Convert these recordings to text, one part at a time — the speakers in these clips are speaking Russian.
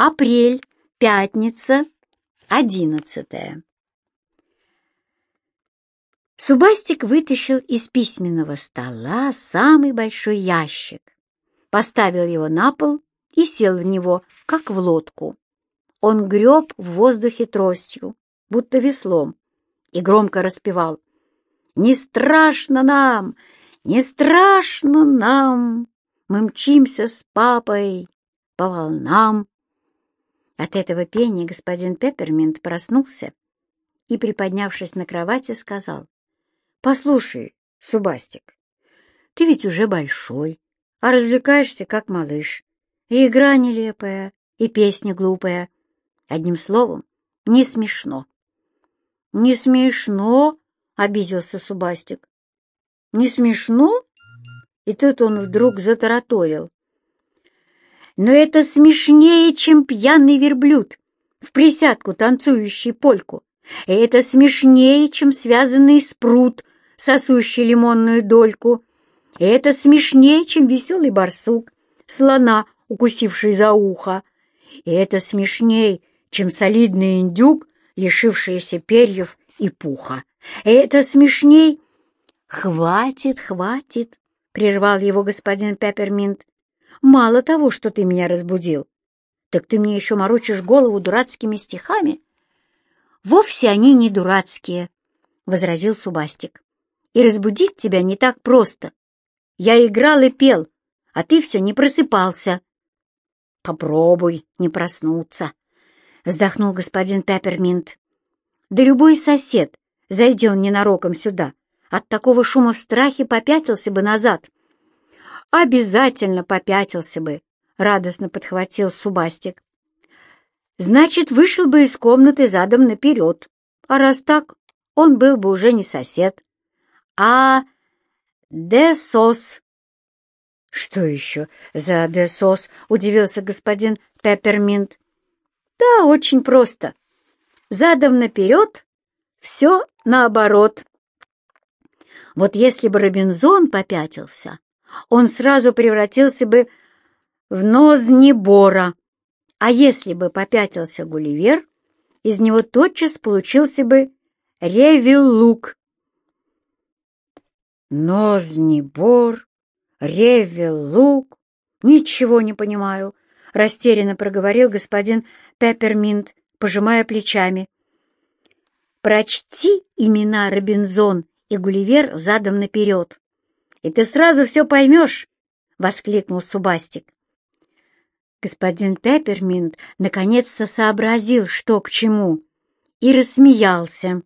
Апрель, пятница, одиннадцатое. Субастик вытащил из письменного стола самый большой ящик, поставил его на пол и сел в него, как в лодку. Он греб в воздухе тростью, будто веслом, и громко распевал «Не страшно нам! Не страшно нам! Мы мчимся с папой по волнам!» От этого пения господин Пепперминт проснулся и, приподнявшись на кровати, сказал Послушай, Субастик, ты ведь уже большой, а развлекаешься как малыш. И игра нелепая, и песня глупая. Одним словом, не смешно. — Не смешно? — обиделся Субастик. — Не смешно? И тут он вдруг затараторил. — Но это смешнее, чем пьяный верблюд, в присядку танцующий польку. И это смешнее, чем связанный спрут, сосущий лимонную дольку. И это смешнее, чем веселый барсук, слона, укусивший за ухо. И это смешнее, чем солидный индюк, лишившийся перьев и пуха. И это смешней... «Хватит, хватит!» — прервал его господин Пепперминт. «Мало того, что ты меня разбудил, так ты мне еще морочишь голову дурацкими стихами?» «Вовсе они не дурацкие», — возразил Субастик и разбудить тебя не так просто. Я играл и пел, а ты все не просыпался. — Попробуй не проснуться, — вздохнул господин Пепперминт. — Да любой сосед, зайди он ненароком сюда, от такого шума в страхе попятился бы назад. — Обязательно попятился бы, — радостно подхватил Субастик. — Значит, вышел бы из комнаты задом наперед, а раз так, он был бы уже не сосед а десос. Что еще за десос? Удивился господин Пепперминт. Да, очень просто. Задом наперед, все наоборот. Вот если бы Робинзон попятился, он сразу превратился бы в Нознебора, а если бы попятился Гулливер, из него тотчас получился бы Ревелук. Нознебор, ревелук. Ничего не понимаю, — растерянно проговорил господин Пепперминт, пожимая плечами. Прочти имена Робинзон и Гулливер задом наперед, и ты сразу все поймешь, — воскликнул Субастик. Господин Пепперминт наконец-то сообразил, что к чему, и рассмеялся.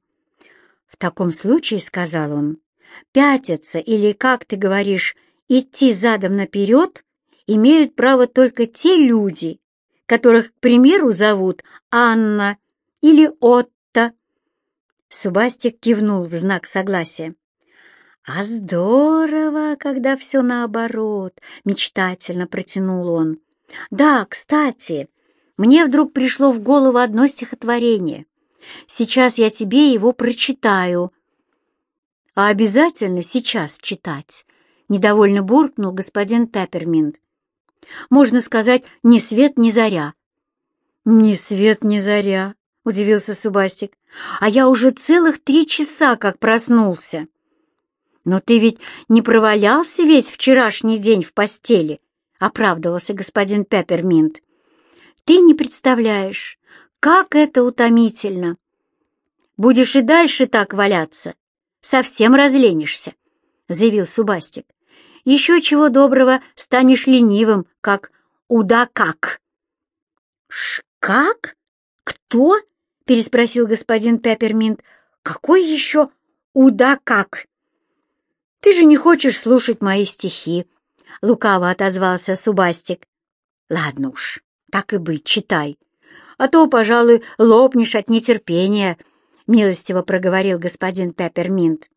«В таком случае, — сказал он, пятиться или, как ты говоришь, идти задом наперед имеют право только те люди, которых, к примеру, зовут Анна или Отто. Субастик кивнул в знак согласия. «А здорово, когда все наоборот!» — мечтательно протянул он. «Да, кстати, мне вдруг пришло в голову одно стихотворение. Сейчас я тебе его прочитаю а обязательно сейчас читать», — недовольно буркнул господин Пепперминт. «Можно сказать, ни свет, ни заря». «Ни свет, ни заря», — удивился Субастик, «а я уже целых три часа как проснулся». «Но ты ведь не провалялся весь вчерашний день в постели», — оправдывался господин Пепперминт. «Ты не представляешь, как это утомительно. Будешь и дальше так валяться, совсем разленишься», — заявил Субастик. «Еще чего доброго станешь ленивым, как удакак». «Шкак? Кто?» — переспросил господин Пепперминт. «Какой еще удакак?» «Ты же не хочешь слушать мои стихи», — лукаво отозвался Субастик. «Ладно уж, так и быть, читай, а то, пожалуй, лопнешь от нетерпения», — милостиво проговорил господин Пепперминт.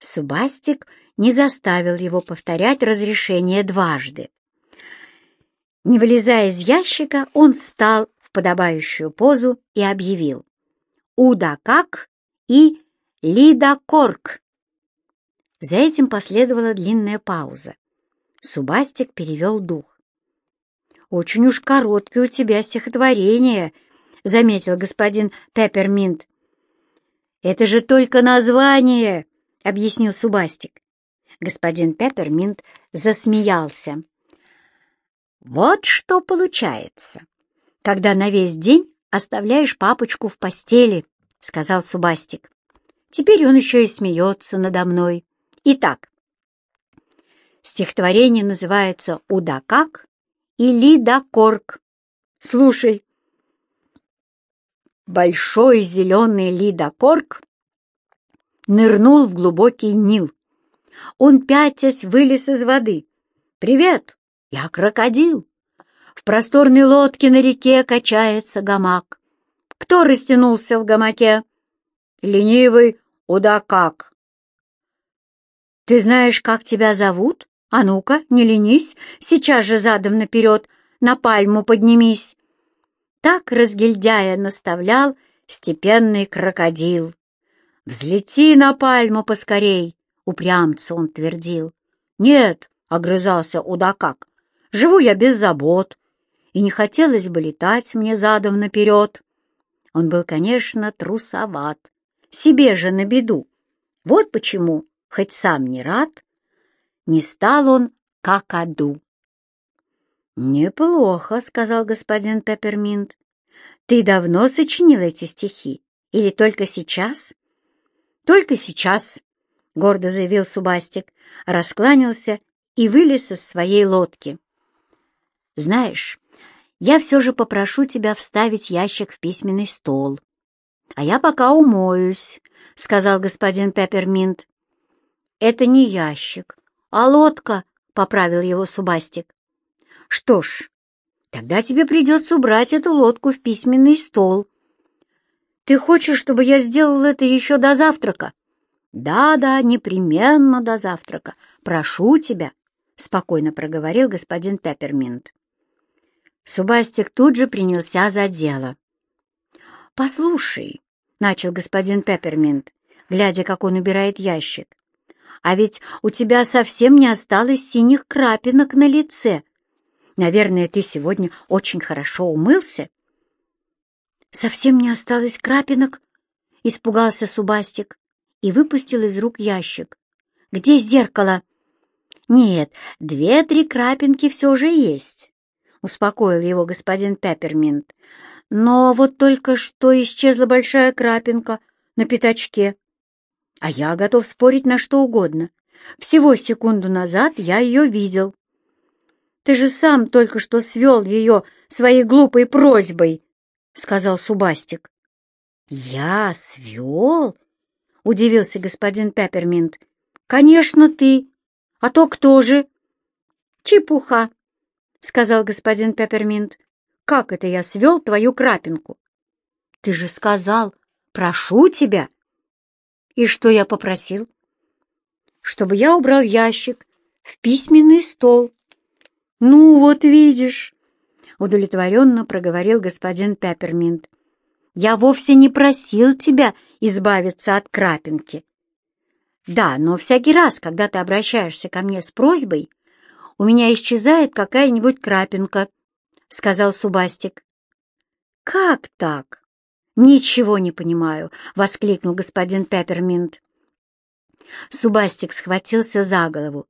Субастик не заставил его повторять разрешение дважды. Не вылезая из ящика, он встал в подобающую позу и объявил «Удакак» и «Лидакорк». За этим последовала длинная пауза. Субастик перевел дух. «Очень уж короткое у тебя стихотворение», — заметил господин Пепперминт. «Это же только название», — объяснил Субастик. Господин Пепперминт засмеялся. «Вот что получается, когда на весь день оставляешь папочку в постели», — сказал Субастик. «Теперь он еще и смеется надо мной. Итак, стихотворение называется «Удакак» и «Лидокорк». Слушай. Большой зеленый лидокорк нырнул в глубокий Нил. Он, пятясь, вылез из воды. «Привет! Я крокодил!» В просторной лодке на реке качается гамак. Кто растянулся в гамаке? Ленивый удакак. Ты знаешь, как тебя зовут? А ну-ка, не ленись, сейчас же задом наперед, на пальму поднимись. Так разгильдяя наставлял степенный крокодил. «Взлети на пальму поскорей!» — упрямцу он твердил. «Нет!» — огрызался удакак. «Живу я без забот, и не хотелось бы летать мне задом наперед». Он был, конечно, трусоват, себе же на беду. Вот почему, хоть сам не рад, не стал он как аду. «Неплохо», — сказал господин Пепперминт. «Ты давно сочинил эти стихи? Или только сейчас?» «Только сейчас», — гордо заявил Субастик, раскланялся и вылез из своей лодки. «Знаешь, я все же попрошу тебя вставить ящик в письменный стол. А я пока умоюсь», — сказал господин Пепперминт. «Это не ящик, а лодка», — поправил его Субастик. «Что ж, тогда тебе придется убрать эту лодку в письменный стол», ты хочешь, чтобы я сделал это еще до завтрака? Да-да, непременно до завтрака. Прошу тебя, — спокойно проговорил господин Пепперминт. Субастик тут же принялся за дело. «Послушай», — начал господин Пепперминт, глядя, как он убирает ящик, «а ведь у тебя совсем не осталось синих крапинок на лице. Наверное, ты сегодня очень хорошо умылся?» «Совсем не осталось крапинок?» — испугался Субастик и выпустил из рук ящик. «Где зеркало?» «Нет, две-три крапинки все же есть», — успокоил его господин Пепперминт. «Но вот только что исчезла большая крапинка на пятачке. А я готов спорить на что угодно. Всего секунду назад я ее видел. Ты же сам только что свел ее своей глупой просьбой», — сказал Субастик. «Я свел?» — удивился господин Пепперминт. «Конечно, ты. А то кто же?» «Чепуха», — сказал господин Пепперминт. «Как это я свел твою крапинку?» «Ты же сказал, прошу тебя». «И что я попросил?» «Чтобы я убрал ящик в письменный стол». «Ну, вот видишь». — удовлетворенно проговорил господин Пепперминт. «Я вовсе не просил тебя избавиться от крапинки. Да, но всякий раз, когда ты обращаешься ко мне с просьбой, у меня исчезает какая-нибудь крапинка», — сказал Субастик. «Как так?» «Ничего не понимаю», — воскликнул господин Пепперминт. Субастик схватился за голову.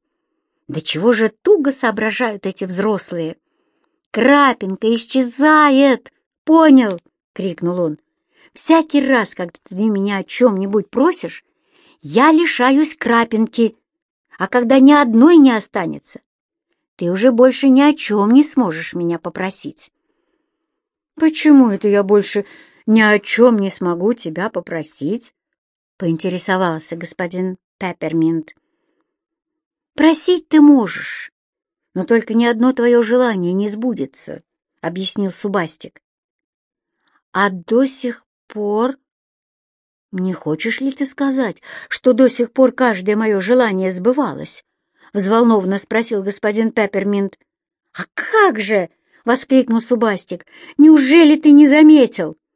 «Да чего же туго соображают эти взрослые!» Крапинка исчезает! Понял? — крикнул он. Всякий раз, когда ты меня о чем-нибудь просишь, я лишаюсь крапинки, а когда ни одной не останется, ты уже больше ни о чем не сможешь меня попросить. Почему это я больше ни о чем не смогу тебя попросить? — поинтересовался господин Пепперминт. Просить ты можешь, но только ни одно твое желание не сбудется, — объяснил Субастик. — А до сих пор... Не хочешь ли ты сказать, что до сих пор каждое мое желание сбывалось? — взволнованно спросил господин Пепперминт. — А как же! — воскликнул Субастик. — Неужели ты не заметил? —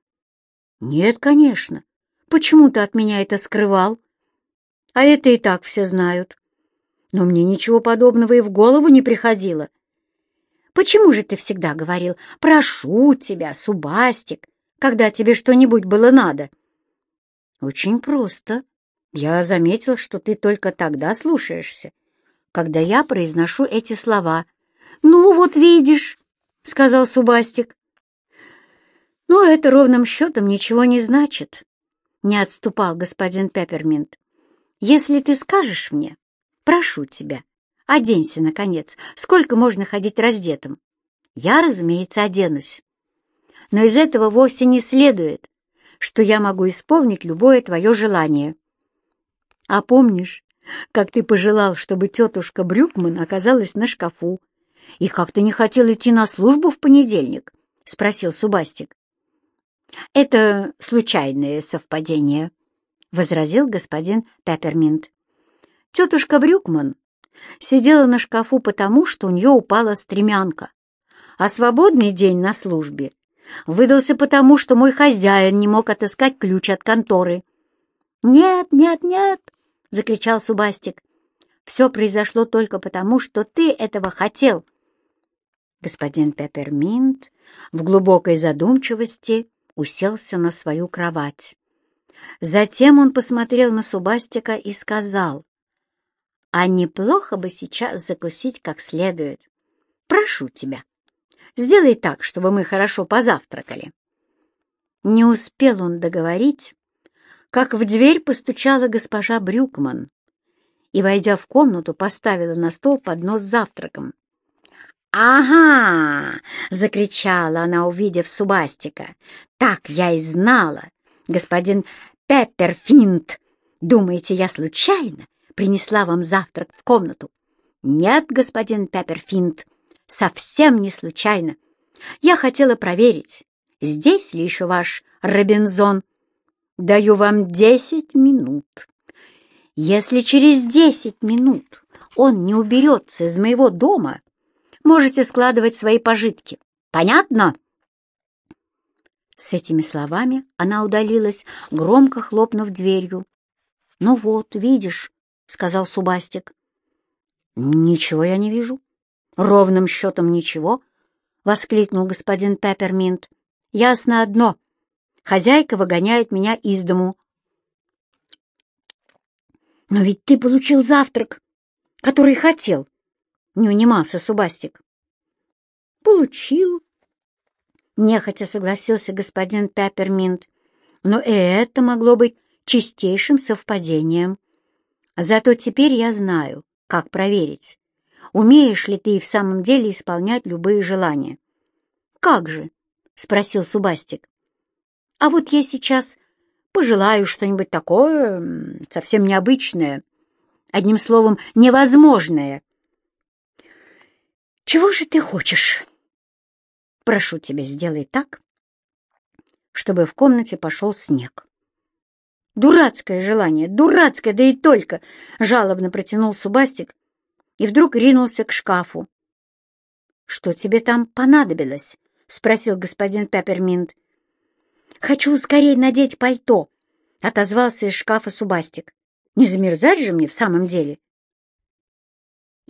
Нет, конечно. Почему ты от меня это скрывал? А это и так все знают но мне ничего подобного и в голову не приходило. Почему же ты всегда говорил «прошу тебя, Субастик», когда тебе что-нибудь было надо? Очень просто. Я заметил, что ты только тогда слушаешься, когда я произношу эти слова. «Ну, вот видишь», — сказал Субастик. «Но это ровным счетом ничего не значит», — не отступал господин Пепперминт. «Если ты скажешь мне, прошу тебя, оденься, наконец, сколько можно ходить раздетым? Я, разумеется, оденусь. Но из этого вовсе не следует, что я могу исполнить любое твое желание. А помнишь, как ты пожелал, чтобы тетушка Брюкман оказалась на шкафу, и как ты не хотел идти на службу в понедельник? — спросил Субастик. — Это случайное совпадение, — возразил господин Пепперминт. Тетушка Брюкман сидела на шкафу потому, что у нее упала стремянка, а свободный день на службе выдался потому, что мой хозяин не мог отыскать ключ от конторы. «Нет, нет, нет!» — закричал Субастик. «Все произошло только потому, что ты этого хотел». Господин Пепперминт в глубокой задумчивости уселся на свою кровать. Затем он посмотрел на Субастика и сказал, «А неплохо бы сейчас закусить как следует. Прошу тебя, сделай так, чтобы мы хорошо позавтракали». Не успел он договорить, как в дверь постучала госпожа Брюкман и, войдя в комнату, поставила на стол поднос с завтраком. «Ага!» — закричала она, увидев Субастика. «Так я и знала! Господин Пепперфинт! Думаете, я случайно принесла вам завтрак в комнату?» «Нет, господин Пепперфинт, совсем не случайно. Я хотела проверить, здесь ли еще ваш Робинзон. Даю вам десять минут. Если через десять минут он не уберется из моего дома, можете складывать свои пожитки. Понятно?» С этими словами она удалилась, громко хлопнув дверью. «Ну вот, видишь», — сказал Субастик. «Ничего я не вижу. Ровным счетом ничего», — воскликнул господин Пепперминт. «Ясно одно. Хозяйка выгоняет меня из дому». «Но ведь ты получил завтрак, который хотел», — не унимался Субастик. «Получил», — нехотя согласился господин Пепперминт. «Но и это могло быть чистейшим совпадением. Зато теперь я знаю, как проверить, умеешь ли ты в самом деле исполнять любые желания». «Как же?» — спросил Субастик. «А вот я сейчас пожелаю что-нибудь такое совсем необычное, одним словом, невозможное». «Чего же ты хочешь?» «Прошу тебя, сделай так, чтобы в комнате пошел снег». «Дурацкое желание, дурацкое, да и только!» — жалобно протянул Субастик и вдруг ринулся к шкафу. «Что тебе там понадобилось?» — спросил господин Пепперминт. «Хочу скорее надеть пальто», — отозвался из шкафа Субастик. «Не замерзать же мне в самом деле?»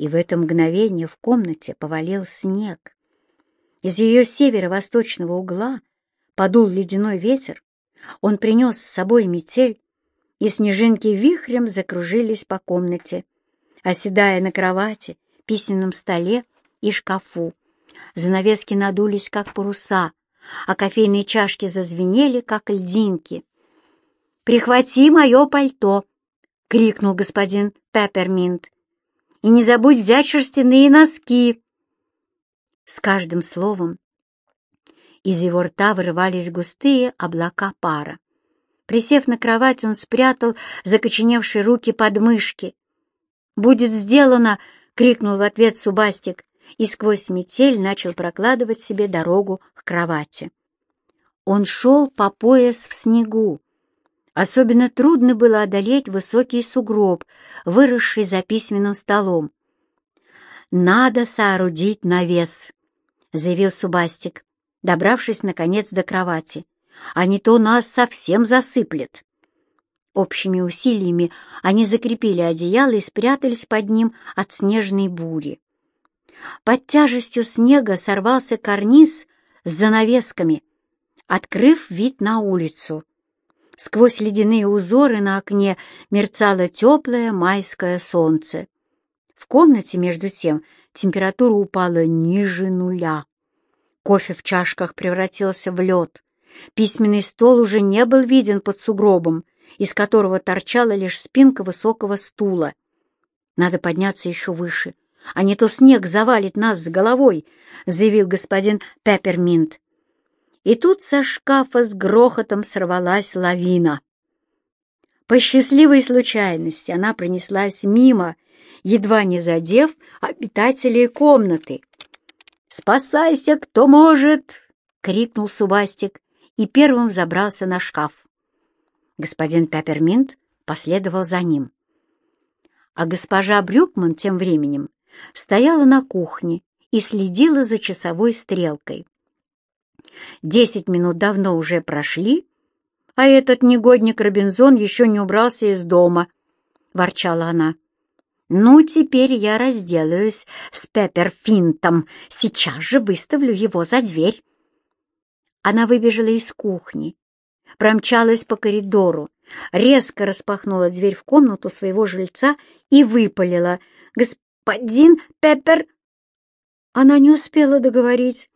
И в это мгновение в комнате повалил снег. Из ее северо-восточного угла подул ледяной ветер. Он принес с собой метель, и снежинки вихрем закружились по комнате, оседая на кровати, письменном столе и шкафу. Занавески надулись, как паруса, а кофейные чашки зазвенели, как льдинки. «Прихвати мое пальто!» — крикнул господин Пепперминт и не забудь взять шерстяные носки!» С каждым словом из его рта вырывались густые облака пара. Присев на кровать, он спрятал закоченевшие руки под мышки. «Будет сделано!» — крикнул в ответ Субастик и сквозь метель начал прокладывать себе дорогу к кровати. Он шел по пояс в снегу. Особенно трудно было одолеть высокий сугроб, выросший за письменным столом. «Надо соорудить навес», — заявил Субастик, добравшись, наконец, до кровати. «А не то нас совсем засыплет». Общими усилиями они закрепили одеяло и спрятались под ним от снежной бури. Под тяжестью снега сорвался карниз с занавесками, открыв вид на улицу. Сквозь ледяные узоры на окне мерцало теплое майское солнце. В комнате, между тем, температура упала ниже нуля. Кофе в чашках превратился в лед. Письменный стол уже не был виден под сугробом, из которого торчала лишь спинка высокого стула. Надо подняться еще выше, а не то снег завалит нас с головой, — заявил господин Пепперминт. И тут со шкафа с грохотом сорвалась лавина. По счастливой случайности она пронеслась мимо, едва не задев обитателей комнаты. «Спасайся, кто может!» — крикнул Субастик и первым забрался на шкаф. Господин Пепперминт последовал за ним. А госпожа Брюкман тем временем стояла на кухне и следила за часовой стрелкой. Десять минут давно уже прошли, а этот негодник Робинзон еще не убрался из дома, — ворчала она. «Ну, теперь я разделаюсь с Пепперфинтом, сейчас же выставлю его за дверь». Она выбежала из кухни, промчалась по коридору, резко распахнула дверь в комнату своего жильца и выпалила. «Господин Пеппер...» Она не успела договорить.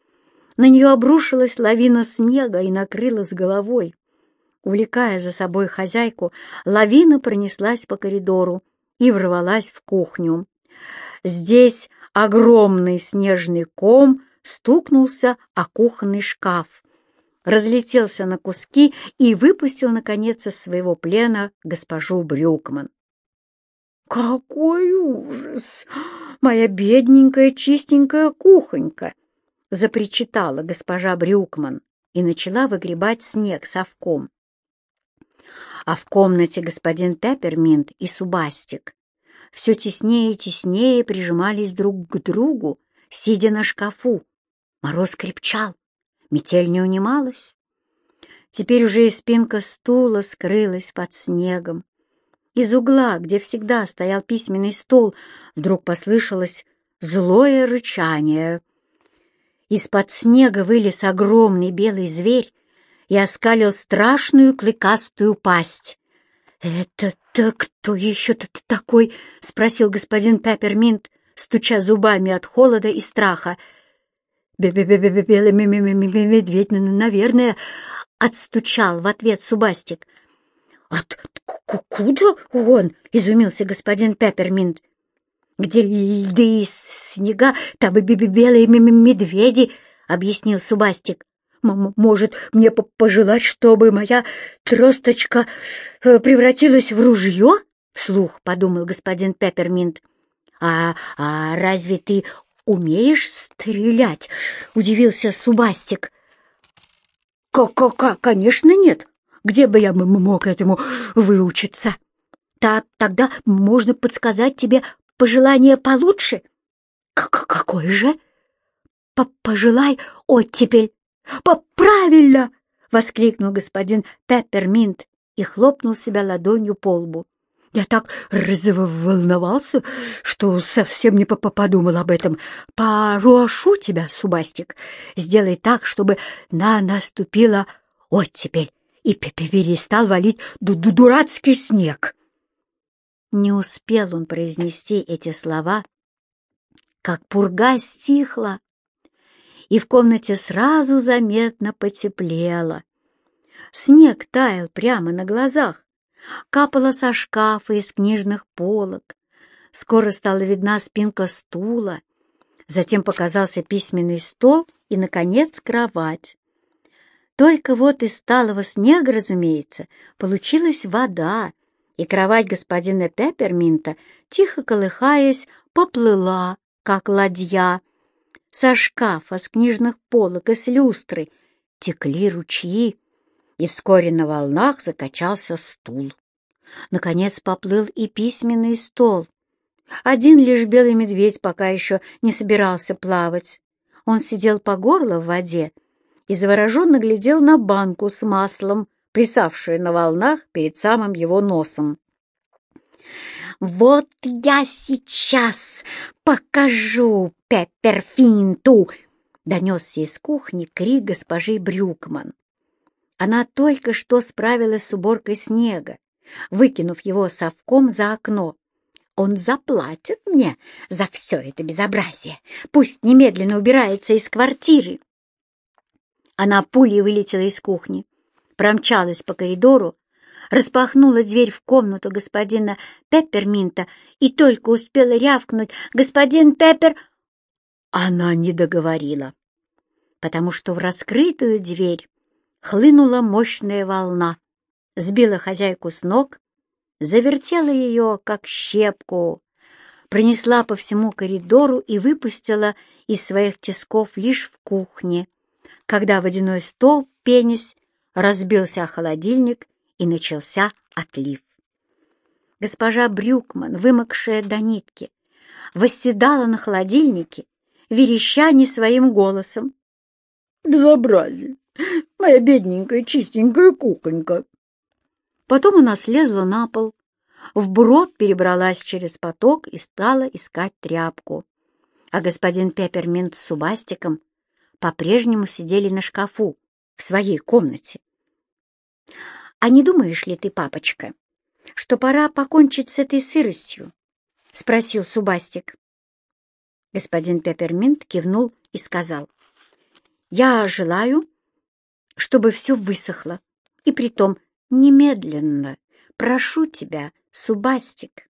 На нее обрушилась лавина снега и накрыла с головой. Увлекая за собой хозяйку, лавина пронеслась по коридору и ворвалась в кухню. Здесь огромный снежный ком стукнулся о кухонный шкаф, разлетелся на куски и выпустил, наконец, из своего плена госпожу Брюкман. «Какой ужас! Моя бедненькая чистенькая кухонька!» — запричитала госпожа Брюкман и начала выгребать снег совком. А в комнате господин Пепперминт и Субастик все теснее и теснее прижимались друг к другу, сидя на шкафу. Мороз крепчал, Метель не унималась. Теперь уже и спинка стула скрылась под снегом. Из угла, где всегда стоял письменный стол, вдруг послышалось злое рычание. Из-под снега вылез огромный белый зверь и оскалил страшную клыкастую пасть. «Это-то кто еще-то такой?» — спросил господин Пепперминт, стуча зубами от холода и страха. «Белый медведь, наверное», — отстучал в ответ Субастик. «Откуда он?» — изумился господин Пепперминт. «Где льды и снега, там и белые медведи», — объяснил Субастик. «Может, мне пожелать, чтобы моя тросточка э, превратилась в ружье?» — вслух подумал господин Пепперминт. «А, а разве ты умеешь стрелять?» — удивился Субастик. «Ка-ка-ка, конечно, нет. Где бы я мог этому выучиться? Так, тогда можно подсказать тебе пожелание получше». К «Какое же?» «Пожелай оттепель». «Правильно!» — воскликнул господин Пепперминт и хлопнул себя ладонью по лбу. Я так разволновался, что совсем не подумал об этом. Прошу тебя, Субастик, сделай так, чтобы на наступила оттепель и перестал валить ду -ду дурацкий снег. Не успел он произнести эти слова, как пурга стихла, и в комнате сразу заметно потеплело. Снег таял прямо на глазах, капала со шкафа из книжных полок. Скоро стала видна спинка стула, затем показался письменный стол и, наконец, кровать. Только вот из сталого снега, разумеется, получилась вода, и кровать господина Пепперминта, тихо колыхаясь, поплыла, как ладья. Со шкафа, с книжных полок и с люстры текли ручьи, и вскоре на волнах закачался стул. Наконец поплыл и письменный стол. Один лишь белый медведь пока еще не собирался плавать. Он сидел по горло в воде и завороженно глядел на банку с маслом, плясавшую на волнах перед самым его носом. Вот я сейчас покажу Пепперфинту!» — донесся из кухни крик госпожи Брюкман. Она только что справилась с уборкой снега, выкинув его совком за окно. Он заплатит мне за все это безобразие. Пусть немедленно убирается из квартиры. Она пулей вылетела из кухни, промчалась по коридору, распахнула дверь в комнату господина Пепперминта и только успела рявкнуть «Господин Пеппер!» Она не договорила, потому что в раскрытую дверь хлынула мощная волна, сбила хозяйку с ног, завертела ее, как щепку, пронесла по всему коридору и выпустила из своих тисков лишь в кухне, когда водяной стол, пенись, разбился о холодильник и начался отлив. Госпожа Брюкман, вымокшая до нитки, восседала на холодильнике, вереща не своим голосом. «Безобразие! Моя бедненькая чистенькая куконька!» Потом она слезла на пол, вброд перебралась через поток и стала искать тряпку. А господин Пепперминт с Субастиком по-прежнему сидели на шкафу в своей комнате. «А не думаешь ли ты, папочка, что пора покончить с этой сыростью?» — спросил Субастик. Господин Пепперминт кивнул и сказал, «Я желаю, чтобы все высохло, и притом немедленно. Прошу тебя, Субастик».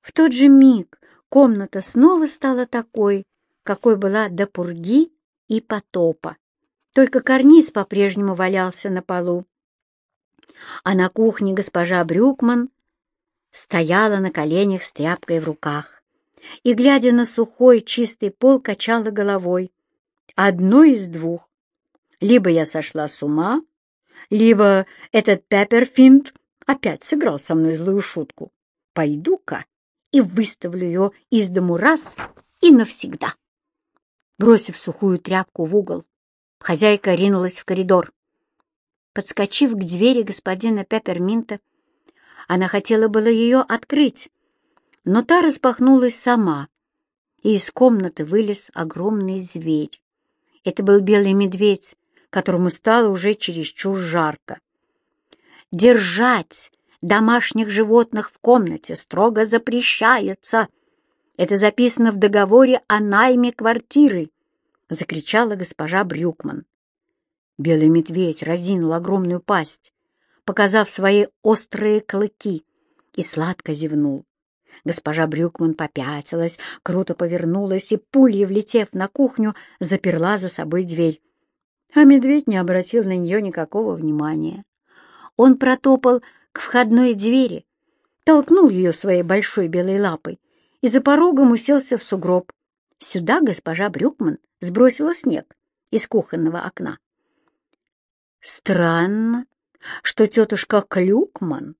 В тот же миг комната снова стала такой, какой была до пурги и потопа. Только карниз по-прежнему валялся на полу. А на кухне госпожа Брюкман стояла на коленях с тряпкой в руках и, глядя на сухой чистый пол, качала головой. Одно из двух. Либо я сошла с ума, либо этот Пепперфинт опять сыграл со мной злую шутку. Пойду-ка и выставлю ее из дому раз и навсегда. Бросив сухую тряпку в угол, хозяйка ринулась в коридор. Подскочив к двери господина Пепперминта, она хотела было ее открыть, но та распахнулась сама, и из комнаты вылез огромный зверь. Это был белый медведь, которому стало уже чересчур жарко. «Держать домашних животных в комнате строго запрещается. Это записано в договоре о найме квартиры», — закричала госпожа Брюкман. Белый медведь разинул огромную пасть, показав свои острые клыки, и сладко зевнул. Госпожа Брюкман попятилась, круто повернулась и, пулей влетев на кухню, заперла за собой дверь. А медведь не обратил на нее никакого внимания. Он протопал к входной двери, толкнул ее своей большой белой лапой и за порогом уселся в сугроб. Сюда госпожа Брюкман сбросила снег из кухонного окна. Странно, что тетушка Клюкман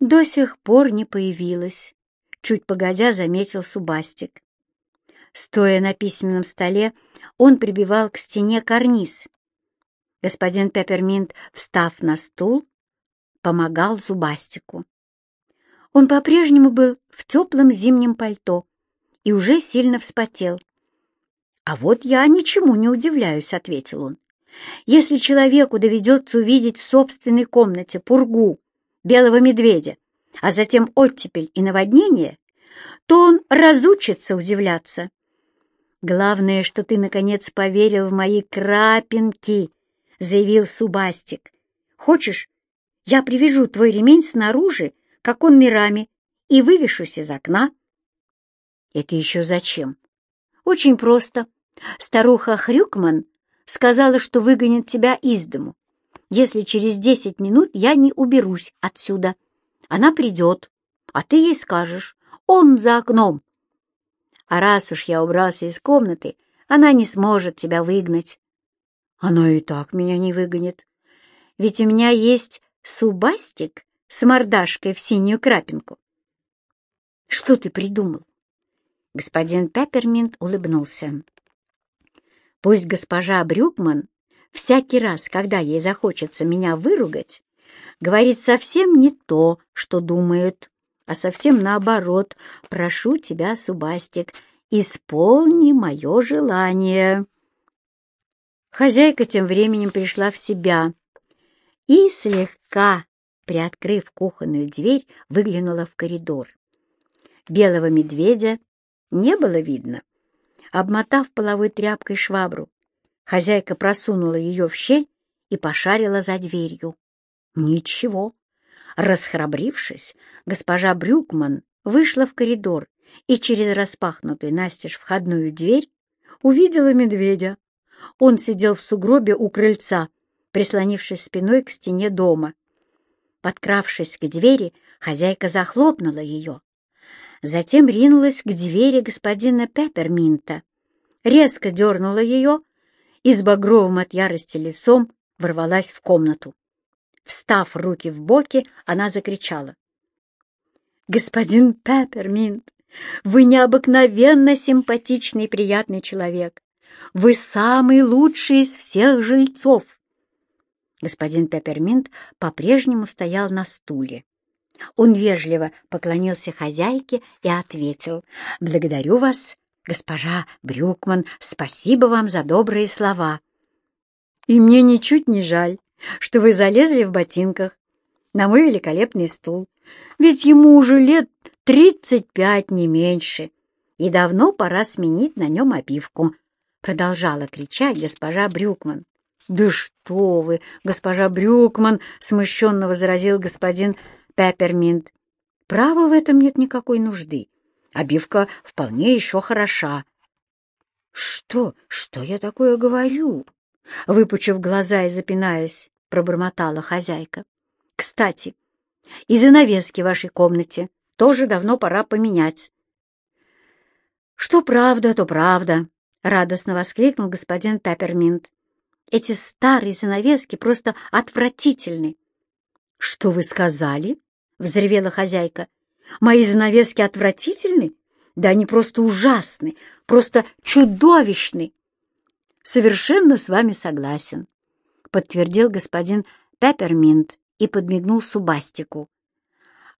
до сих пор не появилась, чуть погодя заметил Субастик. Стоя на письменном столе, он прибивал к стене карниз. Господин Пепперминт, встав на стул, помогал Зубастику. Он по-прежнему был в теплом зимнем пальто и уже сильно вспотел. «А вот я ничему не удивляюсь», — ответил он. Если человеку доведется увидеть в собственной комнате пургу, белого медведя, а затем оттепель и наводнение, то он разучится удивляться. «Главное, что ты, наконец, поверил в мои крапинки», — заявил Субастик. «Хочешь, я привяжу твой ремень снаружи, как он мирами, и вывешусь из окна?» «Это еще зачем?» «Очень просто. Старуха Хрюкман сказала, что выгонит тебя из дому, если через десять минут я не уберусь отсюда. Она придет, а ты ей скажешь, он за окном. А раз уж я убрался из комнаты, она не сможет тебя выгнать. Она и так меня не выгонит. Ведь у меня есть субастик с мордашкой в синюю крапинку. Что ты придумал? Господин Пепперминт улыбнулся. Пусть госпожа Брюкман всякий раз, когда ей захочется меня выругать, говорит совсем не то, что думает, а совсем наоборот. Прошу тебя, Субастик, исполни мое желание». Хозяйка тем временем пришла в себя и, слегка приоткрыв кухонную дверь, выглянула в коридор. Белого медведя не было видно. Обмотав половой тряпкой швабру, хозяйка просунула ее в щель и пошарила за дверью. Ничего. Расхрабрившись, госпожа Брюкман вышла в коридор и через распахнутую настежь входную дверь увидела медведя. Он сидел в сугробе у крыльца, прислонившись спиной к стене дома. Подкравшись к двери, хозяйка захлопнула ее. Затем ринулась к двери господина Пепперминта, резко дернула ее и с багровым от ярости лицом ворвалась в комнату. Встав руки в боки, она закричала. «Господин Пепперминт, вы необыкновенно симпатичный и приятный человек. Вы самый лучший из всех жильцов!» Господин Пепперминт по-прежнему стоял на стуле. Он вежливо поклонился хозяйке и ответил, «Благодарю вас, госпожа Брюкман, спасибо вам за добрые слова». «И мне ничуть не жаль что вы залезли в ботинках на мой великолепный стул, ведь ему уже лет тридцать пять, не меньше, и давно пора сменить на нем обивку», — продолжала кричать госпожа Брюкман. «Да что вы, госпожа Брюкман!» — смущенно возразил господин Пепперминт. «Право в этом нет никакой нужды. Обивка вполне еще хороша». «Что? Что я такое говорю?» Выпучив глаза и запинаясь, пробормотала хозяйка. «Кстати, и занавески в вашей комнате тоже давно пора поменять». «Что правда, то правда», — радостно воскликнул господин Пепперминт. «Эти старые занавески просто отвратительны». «Что вы сказали?» — взревела хозяйка. «Мои занавески отвратительны? Да они просто ужасны, просто чудовищны!» «Совершенно с вами согласен», — подтвердил господин Пепперминт и подмигнул Субастику.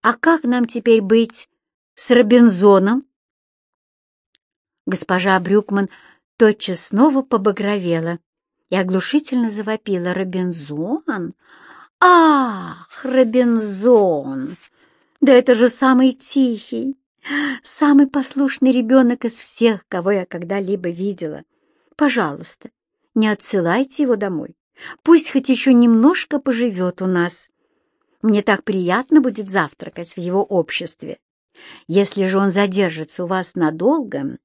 «А как нам теперь быть с Робинзоном?» Госпожа Брюкман тотчас снова побагровела и оглушительно завопила. «Робинзон? Ах, Робинзон! Да это же самый тихий, самый послушный ребенок из всех, кого я когда-либо видела. Пожалуйста, не отсылайте его домой. Пусть хоть еще немножко поживет у нас. Мне так приятно будет завтракать в его обществе. Если же он задержится у вас надолго,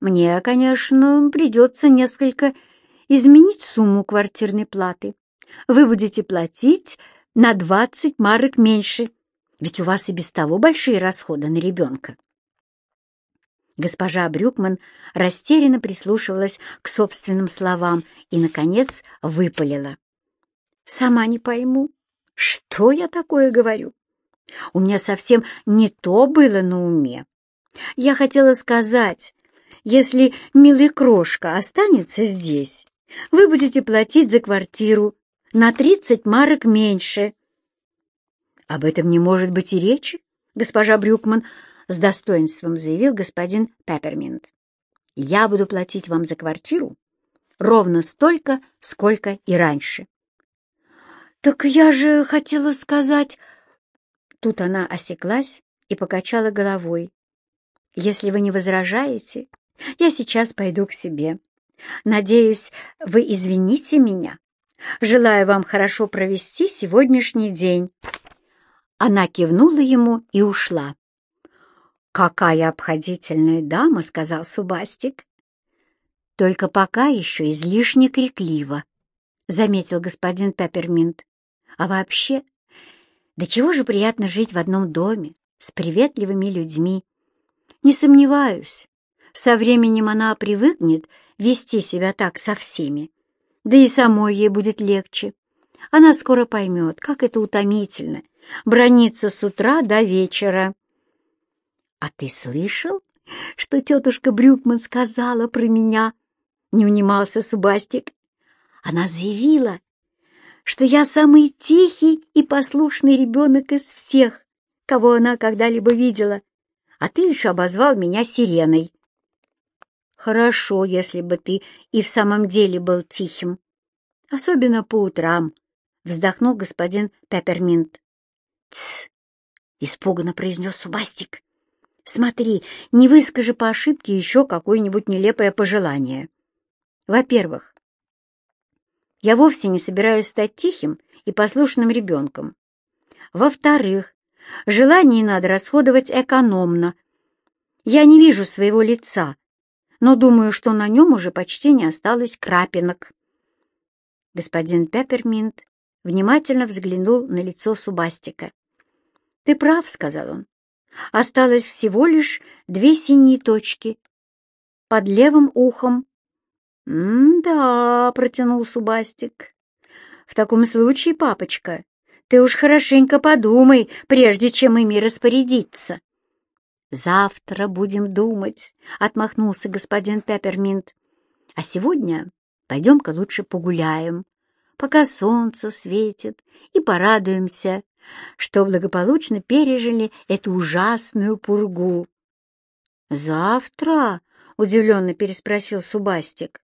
мне, конечно, придется несколько изменить сумму квартирной платы. Вы будете платить на двадцать марок меньше, ведь у вас и без того большие расходы на ребенка. Госпожа Брюкман растерянно прислушивалась к собственным словам и, наконец, выпалила. «Сама не пойму, что я такое говорю? У меня совсем не то было на уме. Я хотела сказать, если милый крошка останется здесь, вы будете платить за квартиру на тридцать марок меньше». «Об этом не может быть и речи, госпожа Брюкман», с достоинством заявил господин Пепперминт. «Я буду платить вам за квартиру ровно столько, сколько и раньше». «Так я же хотела сказать...» Тут она осеклась и покачала головой. «Если вы не возражаете, я сейчас пойду к себе. Надеюсь, вы извините меня. Желаю вам хорошо провести сегодняшний день». Она кивнула ему и ушла. «Какая обходительная дама!» — сказал Субастик. «Только пока еще излишне крикливо», — заметил господин Пепперминт. «А вообще, да чего же приятно жить в одном доме с приветливыми людьми. Не сомневаюсь, со временем она привыкнет вести себя так со всеми, да и самой ей будет легче. Она скоро поймет, как это утомительно — брониться с утра до вечера». «А ты слышал, что тетушка Брюкман сказала про меня?» — не унимался Субастик. «Она заявила, что я самый тихий и послушный ребенок из всех, кого она когда-либо видела, а ты еще обозвал меня сиреной. Хорошо, если бы ты и в самом деле был тихим, особенно по утрам, — вздохнул господин Пепперминт. «Тсс!» — испуганно произнес Субастик. «Смотри, не выскажи по ошибке еще какое-нибудь нелепое пожелание. Во-первых, я вовсе не собираюсь стать тихим и послушным ребенком. Во-вторых, желание надо расходовать экономно. Я не вижу своего лица, но думаю, что на нем уже почти не осталось крапинок. Господин Пепперминт внимательно взглянул на лицо Субастика. «Ты прав», — сказал он. «Осталось всего лишь две синие точки. Под левым ухом». «М-да», — протянул Субастик. «В таком случае, папочка, ты уж хорошенько подумай, прежде чем ими распорядиться». «Завтра будем думать», — отмахнулся господин Пепперминт. «А сегодня пойдем-ка лучше погуляем, пока солнце светит, и порадуемся, что благополучно пережили эту ужасную пургу». «Завтра?» — удивленно переспросил Субастик.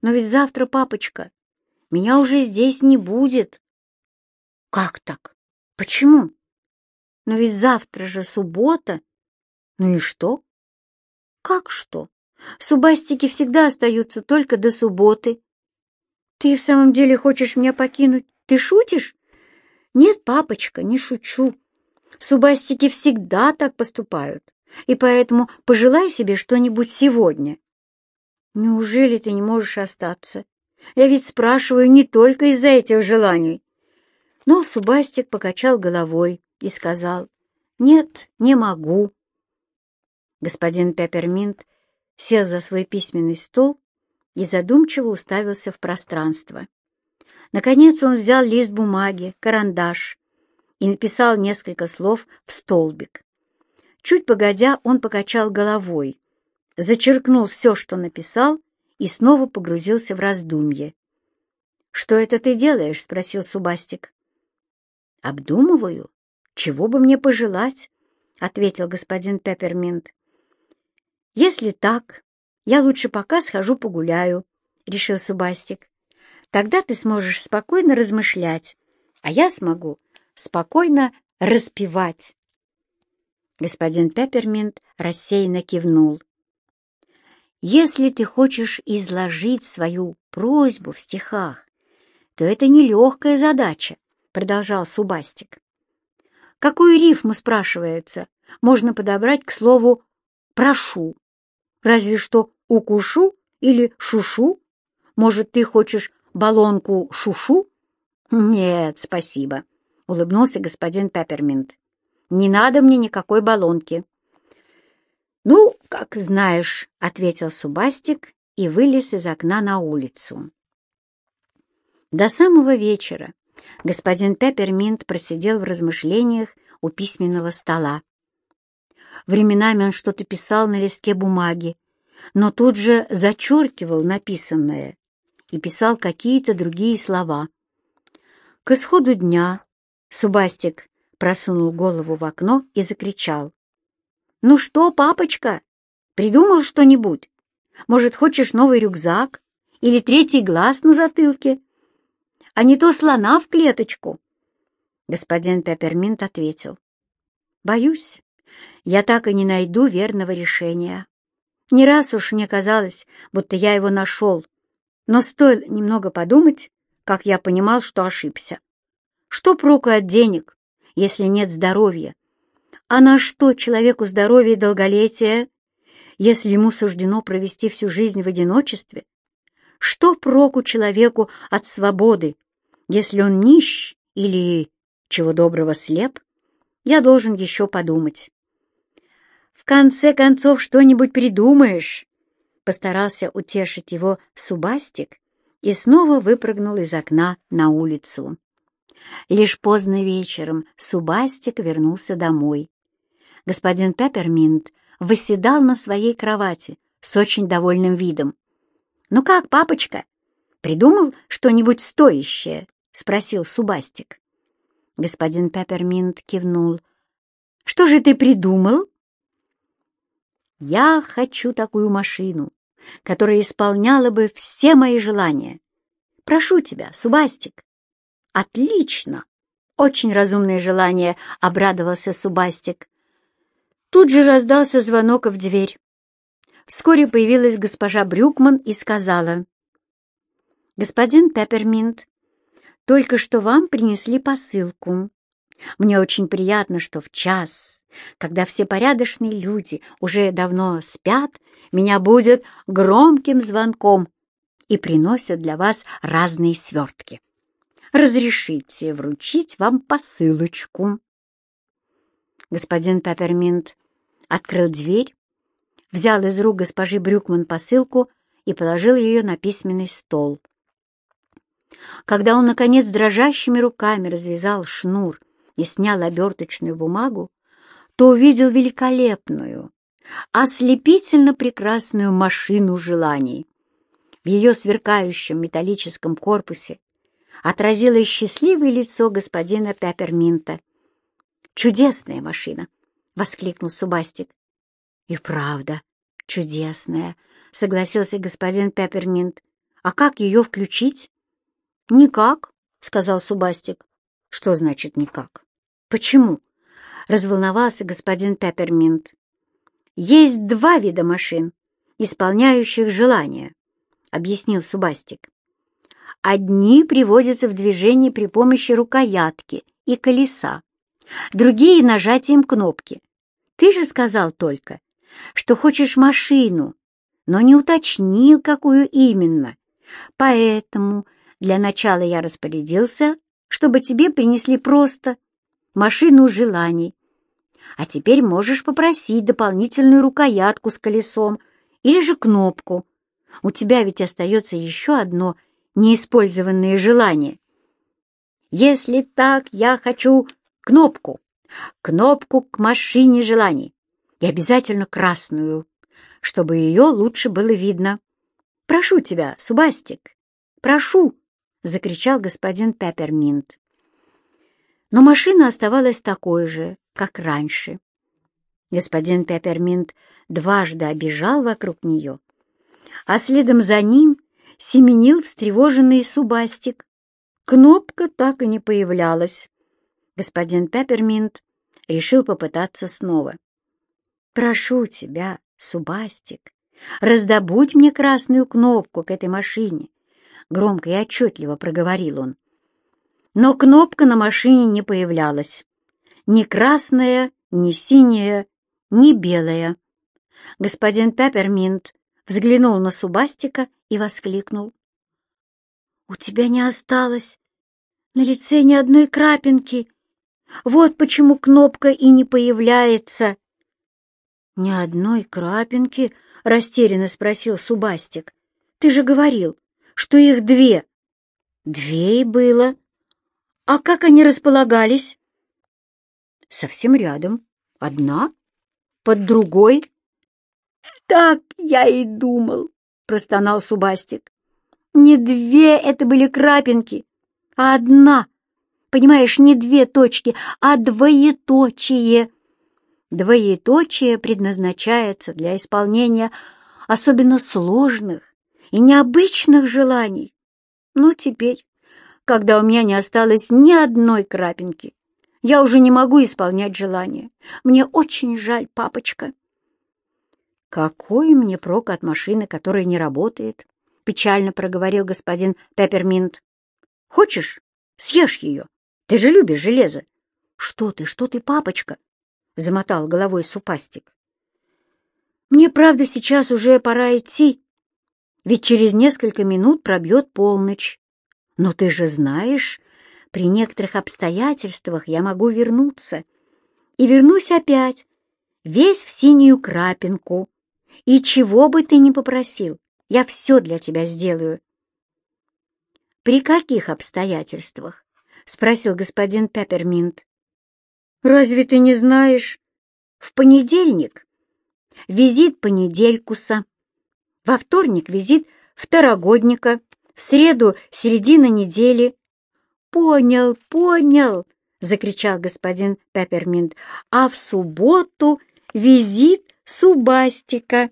«Но ведь завтра, папочка, меня уже здесь не будет». «Как так? Почему?» «Но ведь завтра же суббота». Ну и что? Как что? Субастики всегда остаются только до субботы. Ты в самом деле хочешь меня покинуть? Ты шутишь? Нет, папочка, не шучу. Субастики всегда так поступают, и поэтому пожелай себе что-нибудь сегодня. Неужели ты не можешь остаться? Я ведь спрашиваю не только из-за этих желаний. Но Субастик покачал головой и сказал, «Нет, не могу. Господин Пепперминт сел за свой письменный стол и задумчиво уставился в пространство. Наконец он взял лист бумаги, карандаш и написал несколько слов в столбик. Чуть погодя, он покачал головой, зачеркнул все, что написал, и снова погрузился в раздумье. «Что это ты делаешь?» — спросил Субастик. «Обдумываю. Чего бы мне пожелать?» — ответил господин Пепперминт. «Если так, я лучше пока схожу погуляю», — решил Субастик. «Тогда ты сможешь спокойно размышлять, а я смогу спокойно распевать». Господин Пепперминт рассеянно кивнул. «Если ты хочешь изложить свою просьбу в стихах, то это нелегкая задача», — продолжал Субастик. «Какую рифму, спрашивается, можно подобрать к слову «прошу»?» Разве что укушу или шушу? Может, ты хочешь баллонку шушу? Нет, спасибо, — улыбнулся господин Пепперминт. Не надо мне никакой баллонки. Ну, как знаешь, — ответил Субастик и вылез из окна на улицу. До самого вечера господин Пепперминт просидел в размышлениях у письменного стола. Временами он что-то писал на листке бумаги, но тут же зачеркивал написанное и писал какие-то другие слова. К исходу дня Субастик просунул голову в окно и закричал. «Ну что, папочка, придумал что-нибудь? Может, хочешь новый рюкзак или третий глаз на затылке? А не то слона в клеточку?» Господин Пепперминт ответил. «Боюсь, я так и не найду верного решения. Не раз уж мне казалось, будто я его нашел, но стоило немного подумать, как я понимал, что ошибся. Что проку от денег, если нет здоровья? А на что человеку здоровье и долголетие, если ему суждено провести всю жизнь в одиночестве? Что проку человеку от свободы, если он нищ или, чего доброго, слеп? Я должен еще подумать конце концов что-нибудь придумаешь!» Постарался утешить его Субастик и снова выпрыгнул из окна на улицу. Лишь поздно вечером Субастик вернулся домой. Господин Пепперминт восседал на своей кровати с очень довольным видом. «Ну как, папочка, придумал что-нибудь стоящее?» — спросил Субастик. Господин Пепперминт кивнул. Что же ты придумал?» «Я хочу такую машину, которая исполняла бы все мои желания. Прошу тебя, Субастик». «Отлично! Очень разумное желание», — обрадовался Субастик. Тут же раздался звонок в дверь. Вскоре появилась госпожа Брюкман и сказала, «Господин Пепперминт, только что вам принесли посылку. Мне очень приятно, что в час, когда все порядочные люди уже давно спят, меня будет громким звонком и приносят для вас разные свертки. Разрешите вручить вам посылочку. Господин Пепперминт открыл дверь, взял из рук госпожи Брюкман посылку и положил ее на письменный стол. Когда он, наконец, дрожащими руками развязал шнур и снял оберточную бумагу, то увидел великолепную, ослепительно прекрасную машину желаний. В ее сверкающем металлическом корпусе отразилось счастливое лицо господина Пепперминта. «Чудесная машина!» — воскликнул Субастик. «И правда, чудесная!» — согласился господин Пепперминт. «А как ее включить?» «Никак», — сказал Субастик. «Что значит «никак»?» «Почему?» — разволновался господин Пепперминт. «Есть два вида машин, исполняющих желания», — объяснил Субастик. «Одни приводятся в движение при помощи рукоятки и колеса, другие — нажатием кнопки. Ты же сказал только, что хочешь машину, но не уточнил, какую именно. Поэтому для начала я распорядился, чтобы тебе принесли просто машину желаний. А теперь можешь попросить дополнительную рукоятку с колесом или же кнопку. У тебя ведь остается еще одно неиспользованное желание. Если так, я хочу кнопку. Кнопку к машине желаний. И обязательно красную, чтобы ее лучше было видно. Прошу тебя, Субастик, прошу. — закричал господин Пепперминт. Но машина оставалась такой же, как раньше. Господин Пепперминт дважды обежал вокруг нее, а следом за ним семенил встревоженный Субастик. Кнопка так и не появлялась. Господин Пепперминт решил попытаться снова. «Прошу тебя, Субастик, раздобудь мне красную кнопку к этой машине — громко и отчетливо проговорил он. Но кнопка на машине не появлялась. Ни красная, ни синяя, ни белая. Господин Пепперминт взглянул на Субастика и воскликнул. — У тебя не осталось на лице ни одной крапинки. Вот почему кнопка и не появляется. — Ни одной крапинки? — растерянно спросил Субастик. — Ты же говорил, что их две. Две и было. А как они располагались? Совсем рядом. Одна под другой. Так я и думал, простонал Субастик. Не две это были крапинки, а одна. Понимаешь, не две точки, а двоеточие. Двоеточие предназначается для исполнения особенно сложных и необычных желаний. Но теперь, когда у меня не осталось ни одной крапинки, я уже не могу исполнять желания. Мне очень жаль, папочка. Какой мне прок от машины, которая не работает? Печально проговорил господин Пепперминт. Хочешь, съешь ее? Ты же любишь железо. Что ты, что ты, папочка? Замотал головой Супастик. Мне, правда, сейчас уже пора идти, ведь через несколько минут пробьет полночь. Но ты же знаешь, при некоторых обстоятельствах я могу вернуться. И вернусь опять, весь в синюю крапинку. И чего бы ты ни попросил, я все для тебя сделаю. «При каких обстоятельствах?» — спросил господин Пепперминт. «Разве ты не знаешь? В понедельник визит понеделькуса, во вторник визит второгодника, в среду середина недели. Понял, понял, — закричал господин Пепперминт, — «а в субботу визит Субастика».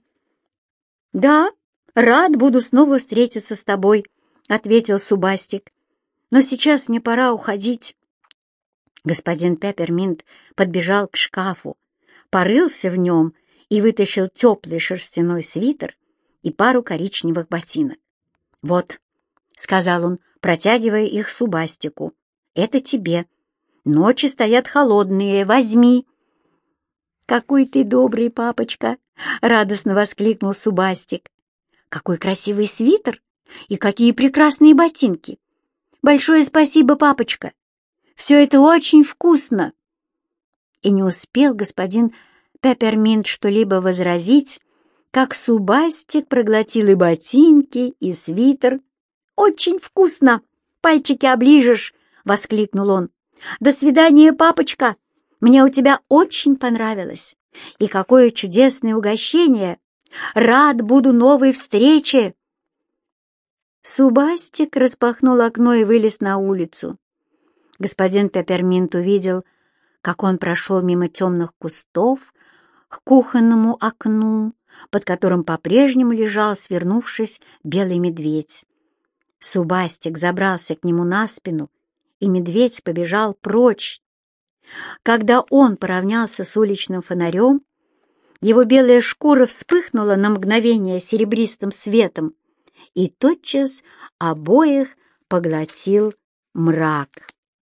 «Да, рад буду снова встретиться с тобой», — ответил Субастик. «Но сейчас мне пора уходить». Господин Пепперминт подбежал к шкафу, порылся в нем и вытащил теплый шерстяной свитер и пару коричневых ботинок. «Вот», — сказал он, протягивая их Субастику, — «это тебе. Ночи стоят холодные, возьми». «Какой ты добрый, папочка!» — радостно воскликнул Субастик. «Какой красивый свитер и какие прекрасные ботинки! Большое спасибо, папочка! Все это очень вкусно!» И не успел господин Пепперминт что-либо возразить, как Субастик проглотил и ботинки, и свитер. «Очень вкусно! Пальчики оближешь!» — воскликнул он. «До свидания, папочка! Мне у тебя очень понравилось! И какое чудесное угощение! Рад буду новой встрече!» Субастик распахнул окно и вылез на улицу. Господин Пепперминт увидел, как он прошел мимо темных кустов к кухонному окну, под которым по-прежнему лежал, свернувшись, белый медведь. Субастик забрался к нему на спину, и медведь побежал прочь. Когда он поравнялся с уличным фонарем, его белая шкура вспыхнула на мгновение серебристым светом, и тотчас обоих поглотил мрак.